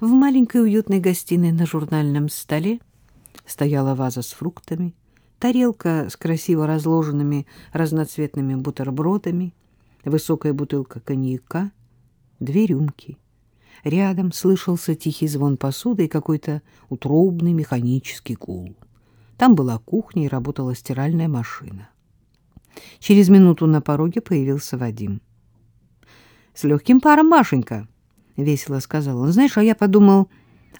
В маленькой уютной гостиной на журнальном столе стояла ваза с фруктами, тарелка с красиво разложенными разноцветными бутербродами, высокая бутылка коньяка, две рюмки. Рядом слышался тихий звон посуды и какой-то утробный механический гул. Там была кухня и работала стиральная машина. Через минуту на пороге появился Вадим. — С легким паром, Машенька, — весело сказал он. — Знаешь, а я подумал,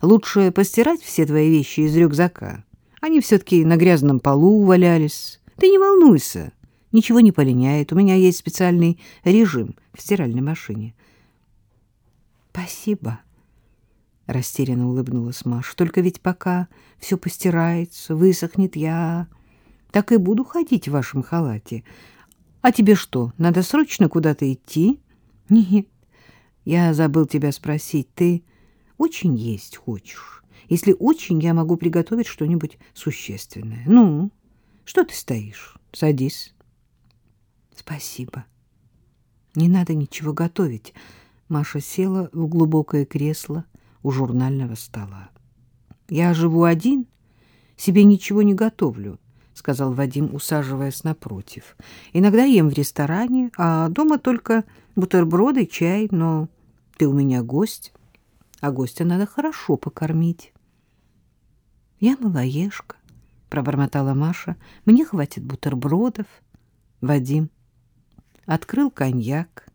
лучше постирать все твои вещи из рюкзака. Они все-таки на грязном полу валялись. Ты не волнуйся, ничего не полиняет. У меня есть специальный режим в стиральной машине. — Спасибо, — растерянно улыбнулась Маша. — Только ведь пока все постирается, высохнет, я так и буду ходить в вашем халате. А тебе что, надо срочно куда-то идти? Нет, я забыл тебя спросить, ты очень есть хочешь? Если очень, я могу приготовить что-нибудь существенное. Ну, что ты стоишь? Садись. Спасибо. Не надо ничего готовить. Маша села в глубокое кресло у журнального стола. Я живу один, себе ничего не готовлю сказал Вадим, усаживаясь напротив. Иногда ем в ресторане, а дома только бутерброды, чай, но ты у меня гость, а гостя надо хорошо покормить. Я малоежка, пробормотала Маша. Мне хватит бутербродов. Вадим открыл коньяк,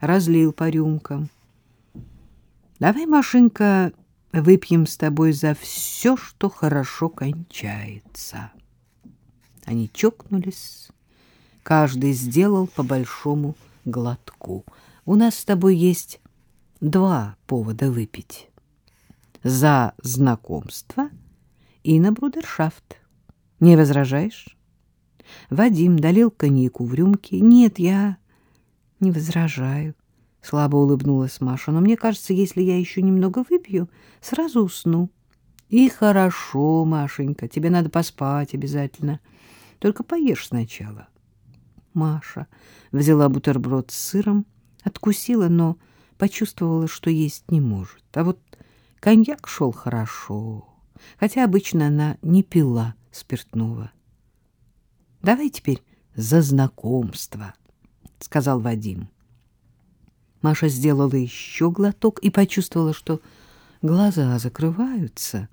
разлил по рюмкам. Давай, Машенька, выпьем с тобой за все, что хорошо кончается. Они чокнулись. Каждый сделал по большому глотку. У нас с тобой есть два повода выпить. За знакомство и на брудершафт. Не возражаешь? Вадим долил коньяку в рюмки. Нет, я не возражаю. Слабо улыбнулась Маша. Но мне кажется, если я еще немного выпью, сразу усну. И хорошо, Машенька, тебе надо поспать обязательно. — только поешь сначала. Маша взяла бутерброд с сыром, откусила, но почувствовала, что есть не может. А вот коньяк шел хорошо, хотя обычно она не пила спиртного. — Давай теперь за знакомство, — сказал Вадим. Маша сделала еще глоток и почувствовала, что глаза закрываются.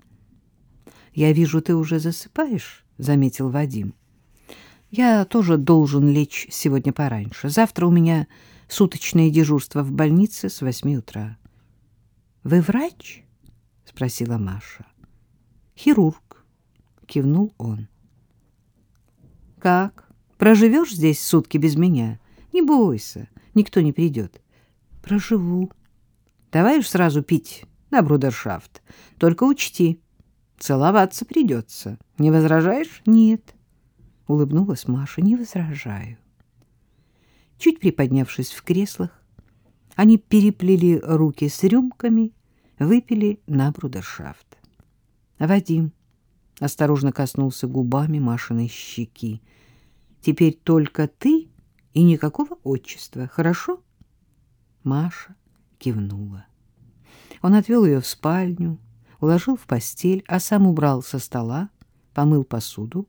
— Я вижу, ты уже засыпаешь, — заметил Вадим. — я тоже должен лечь сегодня пораньше. Завтра у меня суточное дежурство в больнице с восьми утра. — Вы врач? — спросила Маша. — Хирург, — кивнул он. — Как? Проживешь здесь сутки без меня? Не бойся, никто не придет. — Проживу. — Давай уж сразу пить на брудершафт. Только учти, целоваться придется. Не возражаешь? — Нет. —— улыбнулась Маша. — Не возражаю. Чуть приподнявшись в креслах, они переплели руки с рюмками, выпили на брудершафт. Вадим осторожно коснулся губами Машиной щеки. — Теперь только ты и никакого отчества, хорошо? Маша кивнула. Он отвел ее в спальню, уложил в постель, а сам убрал со стола, помыл посуду,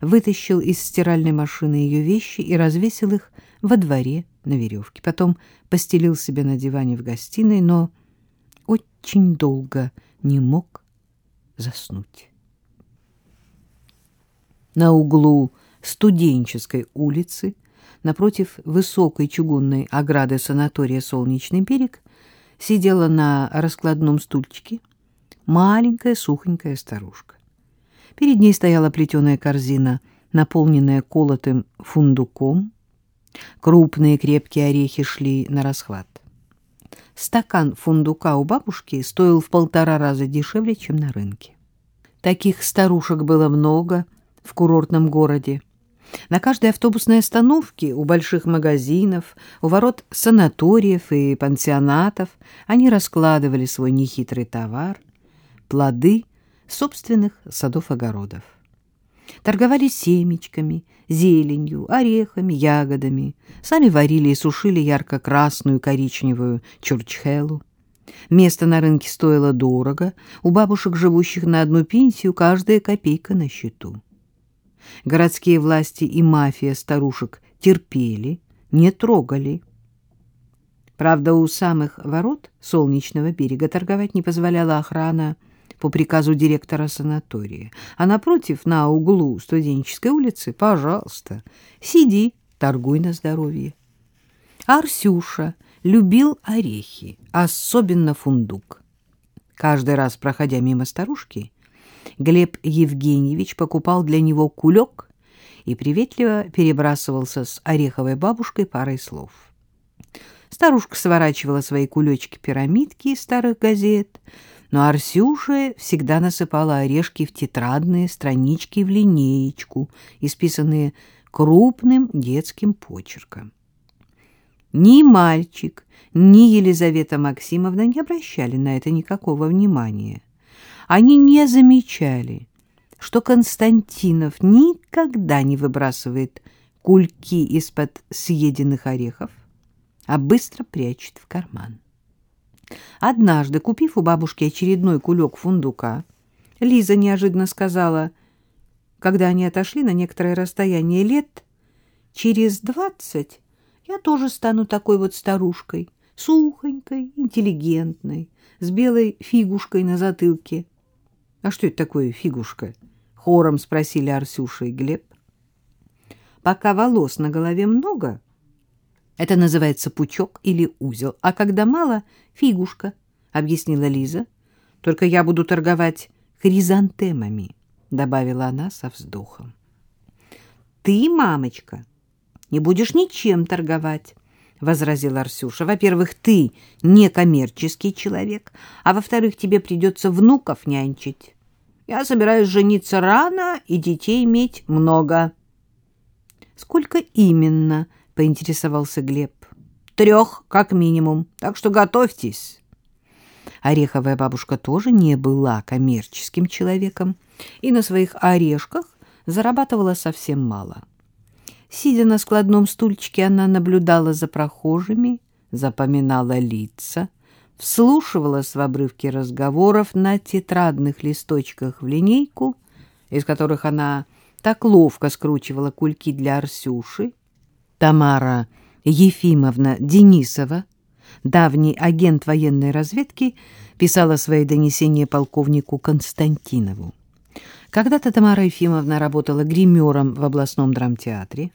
вытащил из стиральной машины ее вещи и развесил их во дворе на веревке. Потом постелил себе на диване в гостиной, но очень долго не мог заснуть. На углу студенческой улицы, напротив высокой чугунной ограды санатория «Солнечный берег», сидела на раскладном стульчике маленькая сухонькая старушка. Перед ней стояла плетеная корзина, наполненная колотым фундуком. Крупные крепкие орехи шли на расхват. Стакан фундука у бабушки стоил в полтора раза дешевле, чем на рынке. Таких старушек было много в курортном городе. На каждой автобусной остановке, у больших магазинов, у ворот санаториев и пансионатов они раскладывали свой нехитрый товар, плоды собственных садов-огородов. Торговали семечками, зеленью, орехами, ягодами. Сами варили и сушили ярко-красную коричневую чурчхелу. Место на рынке стоило дорого, у бабушек, живущих на одну пенсию, каждая копейка на счету. Городские власти и мафия старушек терпели, не трогали. Правда, у самых ворот Солнечного берега торговать не позволяла охрана по приказу директора санатория. А напротив, на углу студенческой улицы, пожалуйста, сиди, торгуй на здоровье. Арсюша любил орехи, особенно фундук. Каждый раз, проходя мимо старушки, Глеб Евгеньевич покупал для него кулек и приветливо перебрасывался с ореховой бабушкой парой слов. Старушка сворачивала свои кулечки-пирамидки из старых газет, но Арсюша всегда насыпала орешки в тетрадные странички в линеечку, исписанные крупным детским почерком. Ни мальчик, ни Елизавета Максимовна не обращали на это никакого внимания. Они не замечали, что Константинов никогда не выбрасывает кульки из-под съеденных орехов, а быстро прячет в карман. Однажды, купив у бабушки очередной кулек фундука, Лиза неожиданно сказала, когда они отошли на некоторое расстояние лет, через двадцать я тоже стану такой вот старушкой, сухонькой, интеллигентной, с белой фигушкой на затылке. — А что это такое фигушка? — хором спросили Арсюша и Глеб. — Пока волос на голове много, это называется пучок или узел, а когда мало — фигушка, — объяснила Лиза. — Только я буду торговать хризантемами, — добавила она со вздохом. — Ты, мамочка, не будешь ничем торговать, — возразил Арсюша. — Во-первых, ты не коммерческий человек, а во-вторых, тебе придется внуков нянчить. Я собираюсь жениться рано и детей иметь много. — Сколько именно? — поинтересовался Глеб. — Трех, как минимум, так что готовьтесь. Ореховая бабушка тоже не была коммерческим человеком и на своих орешках зарабатывала совсем мало. — Сидя на складном стульчике, она наблюдала за прохожими, запоминала лица, вслушивалась в обрывки разговоров на тетрадных листочках в линейку, из которых она так ловко скручивала кульки для Арсюши. Тамара Ефимовна Денисова, давний агент военной разведки, писала свои донесения полковнику Константинову. Когда-то Тамара Ефимовна работала гримером в областном драмтеатре.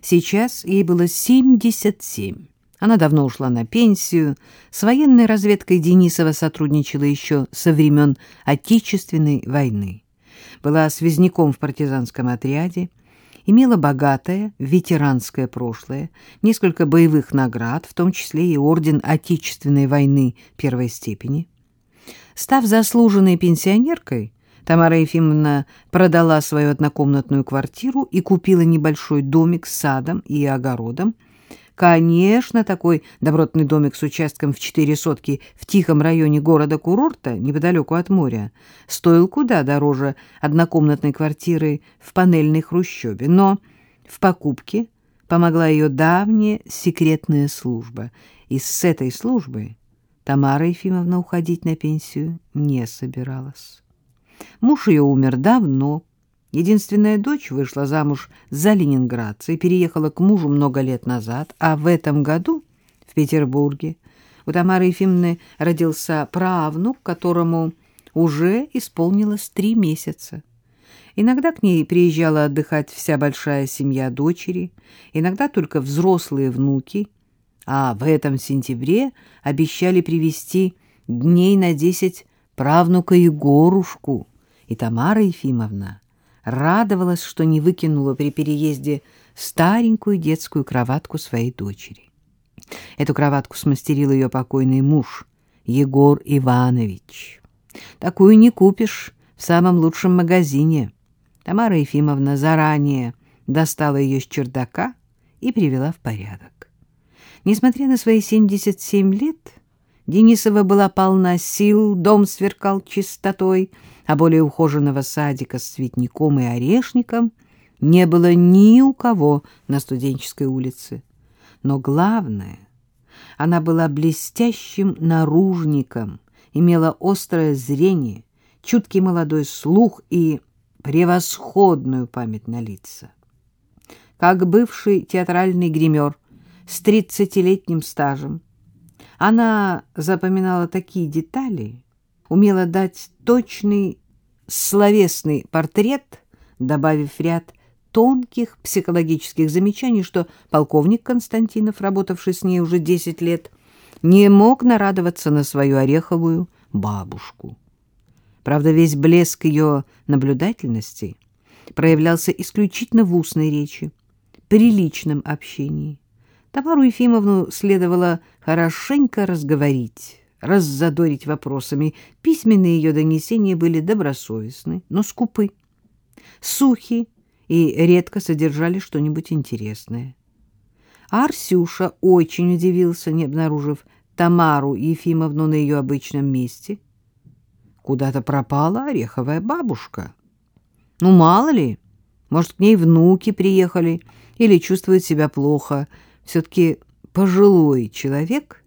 Сейчас ей было 77. Она давно ушла на пенсию. С военной разведкой Денисова сотрудничала еще со времен Отечественной войны. Была связняком в партизанском отряде, имела богатое ветеранское прошлое, несколько боевых наград, в том числе и орден Отечественной войны первой степени. Став заслуженной пенсионеркой, Тамара Ефимовна продала свою однокомнатную квартиру и купила небольшой домик с садом и огородом. Конечно, такой добротный домик с участком в четыре сотки в тихом районе города-курорта, неподалеку от моря, стоил куда дороже однокомнатной квартиры в панельной хрущебе. Но в покупке помогла ее давняя секретная служба. И с этой службы Тамара Ефимовна уходить на пенсию не собиралась. Муж ее умер давно. Единственная дочь вышла замуж за ленинградца и переехала к мужу много лет назад, а в этом году в Петербурге у Тамары Ефимовны родился правнук, которому уже исполнилось три месяца. Иногда к ней приезжала отдыхать вся большая семья дочери, иногда только взрослые внуки, а в этом сентябре обещали привезти дней на десять правнука Егорушку, и Тамара Ефимовна радовалась, что не выкинула при переезде старенькую детскую кроватку своей дочери. Эту кроватку смастерил ее покойный муж, Егор Иванович. Такую не купишь в самом лучшем магазине. Тамара Ефимовна заранее достала ее с чердака и привела в порядок. Несмотря на свои 77 лет, Денисова была полна сил, дом сверкал чистотой, а более ухоженного садика с цветником и орешником не было ни у кого на студенческой улице. Но главное, Она была блестящим наружником, имела острое зрение, чуткий молодой слух и превосходную память на лица. Как бывший театральный гример с тридцатилетним стажем, она запоминала такие детали, умела дать точный словесный портрет, добавив ряд тонких психологических замечаний, что полковник Константинов, работавший с ней уже десять лет, не мог нарадоваться на свою ореховую бабушку. Правда, весь блеск ее наблюдательности проявлялся исключительно в устной речи, при личном общении. Тамару Ефимовну следовало хорошенько разговорить, раззадорить вопросами. Письменные ее донесения были добросовестны, но скупы, сухи и редко содержали что-нибудь интересное. Арсюша очень удивился, не обнаружив Тамару Ефимовну на ее обычном месте. Куда-то пропала ореховая бабушка. Ну, мало ли, может, к ней внуки приехали или чувствует себя плохо. Все-таки пожилой человек,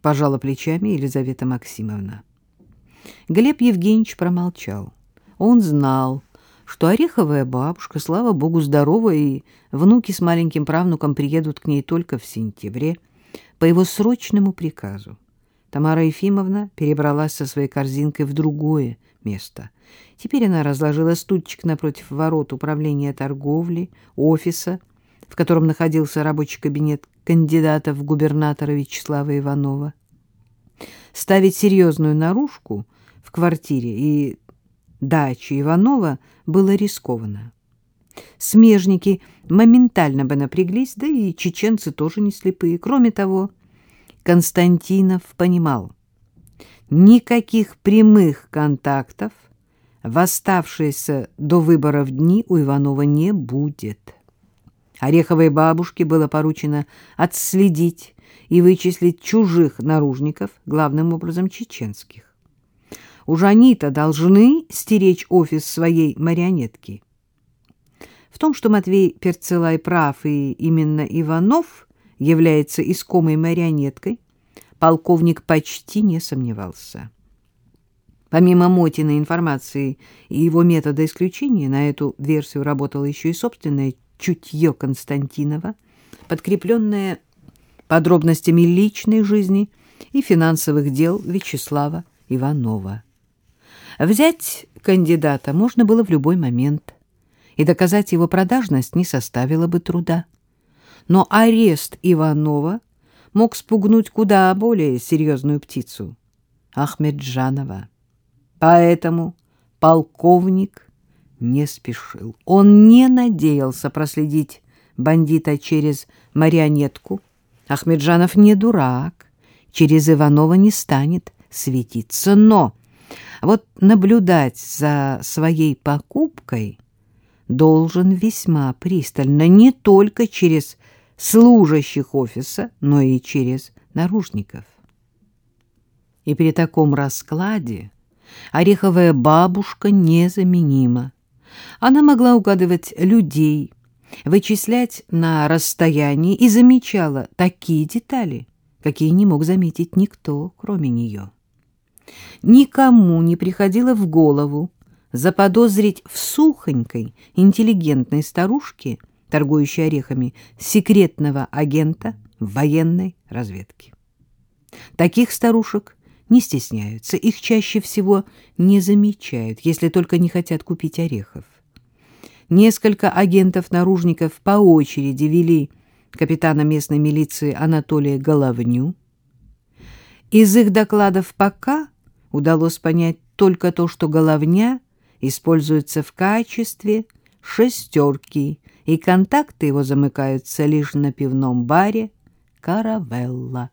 пожала плечами Елизавета Максимовна. Глеб Евгеньевич промолчал. Он знал, что ореховая бабушка, слава богу, здорова, и внуки с маленьким правнуком приедут к ней только в сентябре по его срочному приказу. Тамара Ефимовна перебралась со своей корзинкой в другое место. Теперь она разложила стульчик напротив ворот управления торговли, офиса, в котором находился рабочий кабинет кандидата в губернатора Вячеслава Иванова. Ставить серьезную наружку в квартире и даче Иванова было рискованно. Смежники моментально бы напряглись, да и чеченцы тоже не слепые. Кроме того, Константинов понимал, никаких прямых контактов в оставшиеся до выборов дни у Иванова не будет. Ореховой бабушке было поручено отследить и вычислить чужих наружников, главным образом чеченских. Уж они-то должны стеречь офис своей марионетки. В том, что Матвей Перцелай прав и именно Иванов является искомой марионеткой, полковник почти не сомневался. Помимо Мотиной информации и его метода исключения, на эту версию работало еще и собственное чутье Константинова, подкрепленное подробностями личной жизни и финансовых дел Вячеслава Иванова. Взять кандидата можно было в любой момент, и доказать его продажность не составило бы труда. Но арест Иванова мог спугнуть куда более серьезную птицу — Ахмеджанова. Поэтому полковник не спешил. Он не надеялся проследить бандита через марионетку. Ахмеджанов не дурак, через Иванова не станет светиться, но вот наблюдать за своей покупкой должен весьма пристально не только через служащих офиса, но и через наружников. И при таком раскладе ореховая бабушка незаменима. Она могла угадывать людей, вычислять на расстоянии и замечала такие детали, какие не мог заметить никто, кроме нее. Никому не приходило в голову заподозрить в сухонькой, интеллигентной старушке, торгующей орехами, секретного агента военной разведки. Таких старушек не стесняются, их чаще всего не замечают, если только не хотят купить орехов. Несколько агентов-наружников по очереди вели капитана местной милиции Анатолия Головню. Из их докладов пока удалось понять только то, что головня используется в качестве шестерки, и контакты его замыкаются лишь на пивном баре «Каравелла».